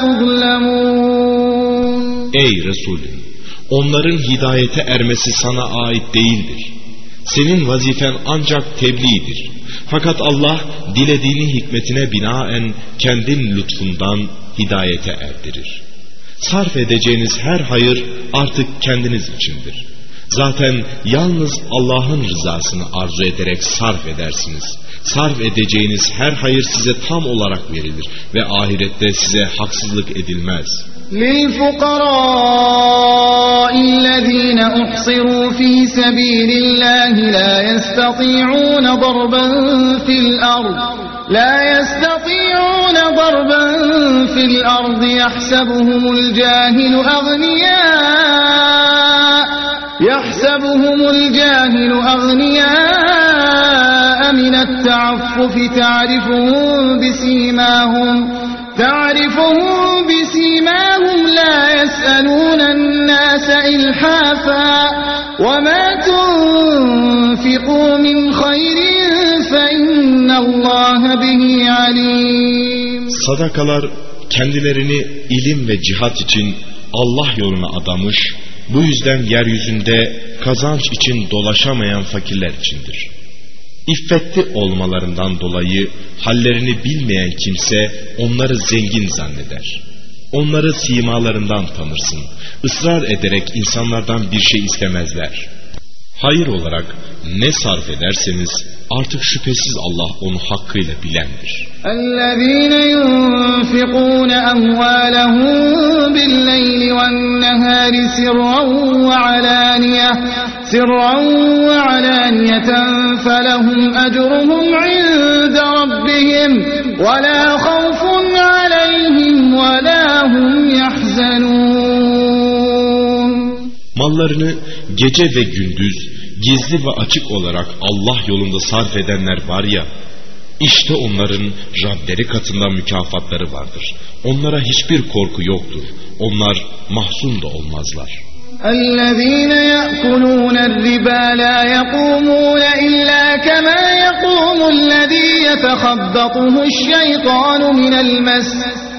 تظلمون Ey Resulüm! Onların hidayete ermesi sana ait değildir. Senin vazifen ancak tebliğdir. Fakat Allah dilediğini hikmetine binaen kendin lütfundan hidayete erdirir. Sarf edeceğiniz her hayır artık kendiniz içindir. Zaten yalnız Allah'ın rızasını arzu ederek sarf edersiniz. Sarf edeceğiniz her hayır size tam olarak verilir ve ahirette size haksızlık edilmez. للفقراء الذين أحصروا في سبيل الله لا يستطيعون ضربا في الأرض لا يستطيعون ضربا في الأرض يحسبهم الجاهل أغنياء يحسبهم الجاهل أغنياء من التعفف تعرفهم بسيماهم تعرفهم بسيماهم لا يسألون الناس إلحافا وما تنفقوا من خير فإن الله به عليم Sadakalar kendilerini ilim ve cihat için Allah yoluna adamış, bu yüzden yeryüzünde kazanç için dolaşamayan fakirler içindir. İffetli olmalarından dolayı hallerini bilmeyen kimse onları zengin zanneder. Onları simalarından tanırsın. Israr ederek insanlardan bir şey istemezler. Hayır olarak ne sarf ederseniz artık şüphesiz Allah onu hakkıyla bilendir. الذين ينفقون أموالهم بالليل والنهار سرا وعلانية سرا وعلانية فلهم أجرهم عند ربهم ولا خوف عليهم ولا Mallarını gece ve gündüz gizli ve açık olarak Allah yolunda sarf edenler var ya, işte onların Rableri katında mükafatları vardır. Onlara hiçbir korku yoktur. Onlar mahzun da olmazlar. الذين يأكلون الربا لا يقومون إلا كما يقوم الذي يتخبطه الشيطان من المس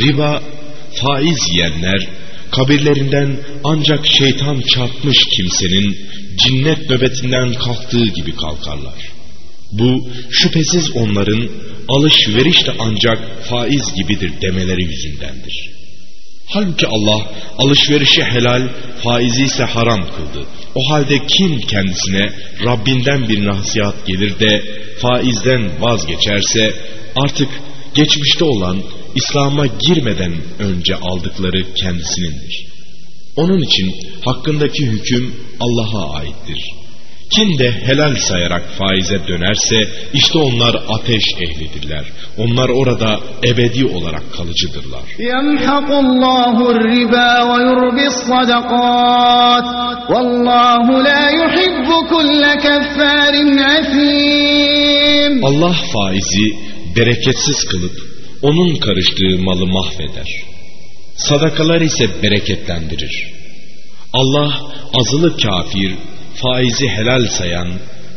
Riba, faiz yiyenler, kabirlerinden ancak şeytan çarpmış kimsenin cinnet nöbetinden kalktığı gibi kalkarlar. Bu şüphesiz onların alışveriş de ancak faiz gibidir demeleri yüzündendir. Halbuki Allah alışverişi helal, faizi ise haram kıldı. O halde kim kendisine Rabbinden bir nasihat gelir de faizden vazgeçerse artık geçmişte olan İslam'a girmeden önce aldıkları kendisinindir. Onun için hakkındaki hüküm Allah'a aittir. Kim de helal sayarak faize dönerse işte onlar ateş ehlidirler. Onlar orada ebedi olarak kalıcıdırlar. Allah faizi bereketsiz kılıp onun karıştığı malı mahveder. Sadakalar ise bereketlendirir. Allah azılı kafir, faizi helal sayan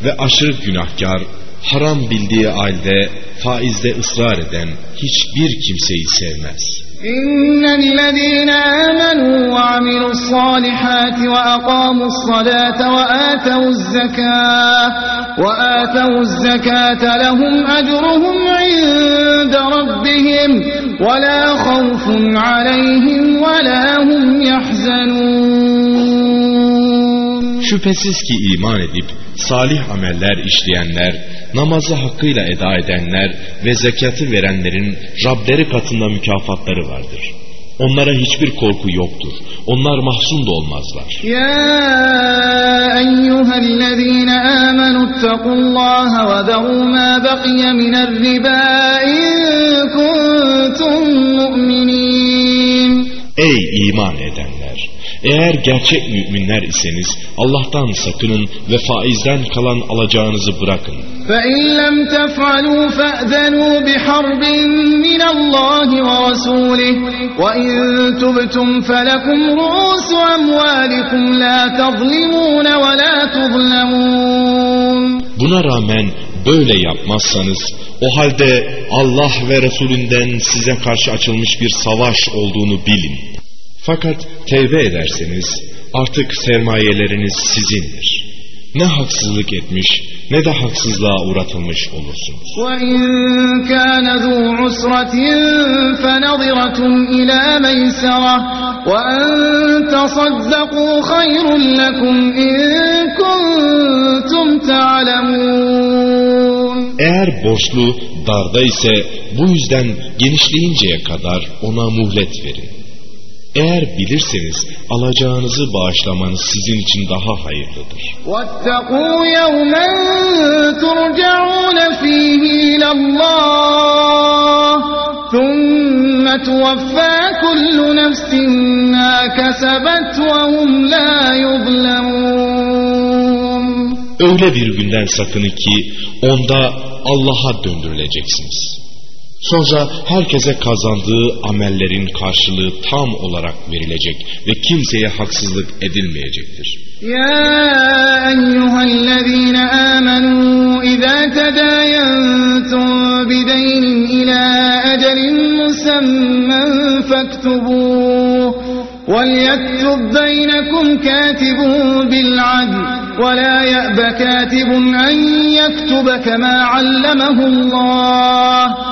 ve aşırı günahkar, haram bildiği halde faizde ısrar eden hiçbir kimseyi sevmez. إن الذين آمنوا وعملوا الصالحات وأقاموا الصلاة وآتوا الزكاة وآتوا الزكاة لهم أجرهم عند ربهم ولا خوف عليهم ولا هم يحزنون. Şüphesiz ki iman edip salih ameller işleyenler, namazı hakkıyla eda edenler ve zekatı verenlerin Rableri katında mükafatları vardır. Onlara hiçbir korku yoktur. Onlar mahzun da olmazlar. Ya eyyühellezine amenuttakullaha ve daru ma baqiye minel riba in kuntum mu'minin. Ey iman eden! Eğer gerçek müminler iseniz Allah'tan sakının ve faizden kalan alacağınızı bırakın. فإن لم تفعلوا فأذنوا بحرب من الله ورسوله وإن تبتم فلكم رؤوس أموالكم لا تظلمون ولا تظلمون Buna rağmen böyle yapmazsanız o halde Allah ve Resulünden size karşı açılmış bir savaş olduğunu bilin. Fakat tevbe ederseniz artık sermayeleriniz sizindir. Ne haksızlık etmiş ne de haksızlığa uğratılmış olursunuz. Eğer borçlu darda ise bu yüzden genişleyinceye kadar ona muhlet verin. Eğer bilirseniz alacağınızı bağışlamanız sizin için daha hayırlıdır. واتقوا يوما ترجعون فيه إلى الله ثم توفى كل نفس ما كسبت وهم لا يظلمون Öyle bir günden sakının ki onda Allah'a döndürüleceksiniz. Sonra herkese kazandığı amellerin karşılığı tam olarak verilecek ve kimseye haksızlık edilmeyecektir. يا أيها الذين آمنوا إذا تداينتم بدين إلى أجل مسمى فاكتبوه وليكتب بينكم كاتب بالعدل ولا يأب كاتب أن يكتب كما علمه الله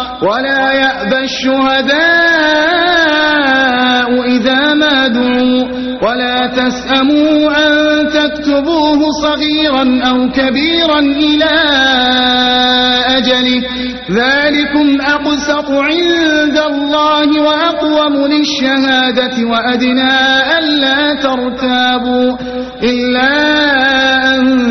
ولا يأبى الشهداء إذا ما دعوا. ولا تسأموا أن تكتبوه صغيرا أو كبيرا إلى أجله ذلكم أقسط عند الله وأقوم للشهادة وأدنى ألا ترتابوا إلا أن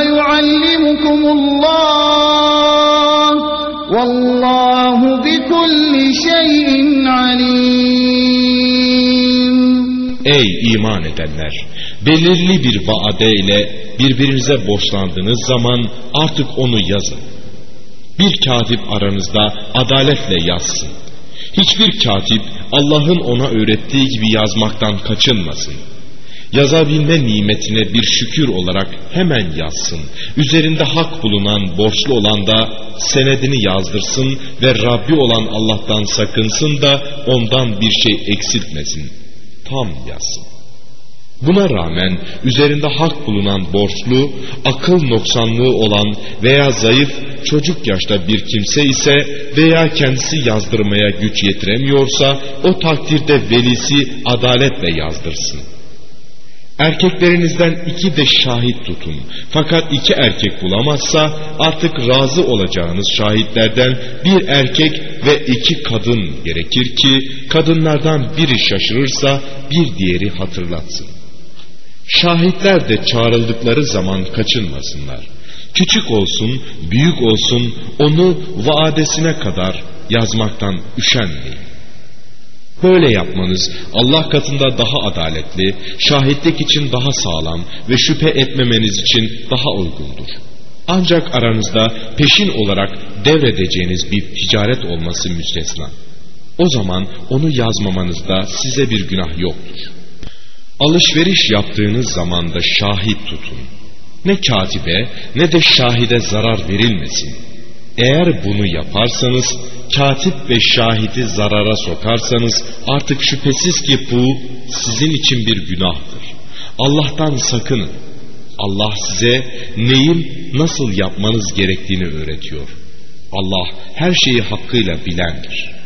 Ey iman edenler! Belirli bir vaade ile birbirinize borçlandığınız zaman artık onu yazın. Bir katip aranızda adaletle yazsın. Hiçbir katip Allah'ın ona öğrettiği gibi yazmaktan kaçınmasın. yazabilme nimetine bir şükür olarak hemen yazsın. Üzerinde hak bulunan borçlu olan da senedini yazdırsın ve Rabbi olan Allah'tan sakınsın da ondan bir şey eksiltmesin. Tam yazsın. Buna rağmen üzerinde hak bulunan borçlu, akıl noksanlığı olan veya zayıf çocuk yaşta bir kimse ise veya kendisi yazdırmaya güç yetiremiyorsa o takdirde velisi adaletle yazdırsın. Erkeklerinizden iki de şahit tutun. Fakat iki erkek bulamazsa artık razı olacağınız şahitlerden bir erkek ve iki kadın gerekir ki kadınlardan biri şaşırırsa bir diğeri hatırlatsın. Şahitler de çağrıldıkları zaman kaçınmasınlar. Küçük olsun, büyük olsun onu vaadesine kadar yazmaktan üşenmeyin. Böyle yapmanız Allah katında daha adaletli, şahitlik için daha sağlam ve şüphe etmemeniz için daha uygundur. Ancak aranızda peşin olarak devredeceğiniz bir ticaret olması müstesna. O zaman onu yazmamanızda size bir günah yoktur. Alışveriş yaptığınız zaman da şahit tutun. Ne katibe ne de şahide zarar verilmesin. Eğer bunu yaparsanız, katip ve şahidi zarara sokarsanız artık şüphesiz ki bu sizin için bir günahtır. Allah'tan sakının. Allah size neyin nasıl yapmanız gerektiğini öğretiyor. Allah her şeyi hakkıyla bilendir.